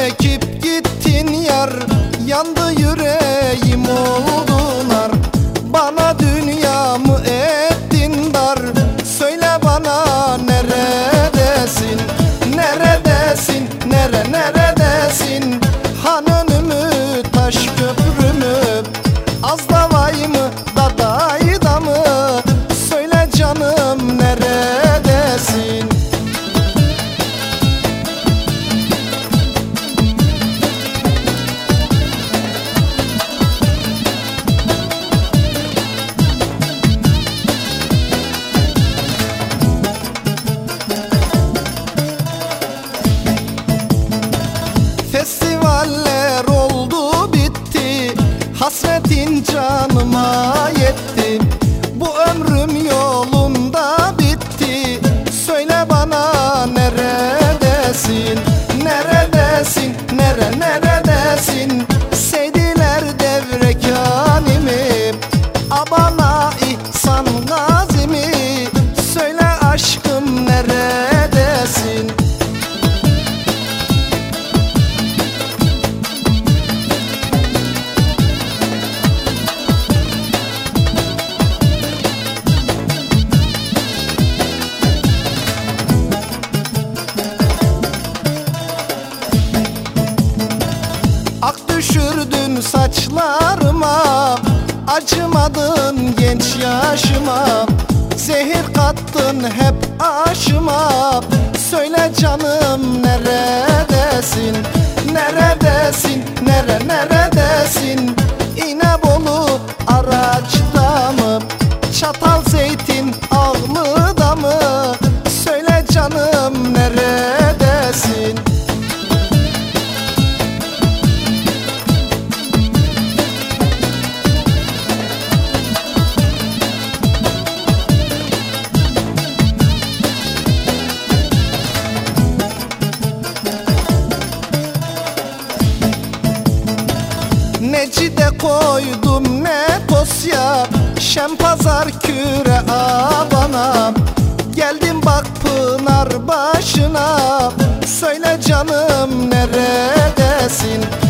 çekip gittin yar. Yandı yüreğim oldunar Bana dünyamı ettin dar? Söyle bana ne Hasretin canıma yetti. Bu ömrüm yolunda bitti. Söyle bana Neredesin Acımadın genç yaşıma. Zehir kattın hep aşıma. Söyle canım neredesin? Neredesin? Nere neredesin? İnebolu araçta mı? Çatal zeytin ağlıda mı? Söyle canım neredesin Necide koydum ne tosya Şem pazar küre abana Geldim bak pınar başına. Söyle canım neredesin Neredesin nere neredesin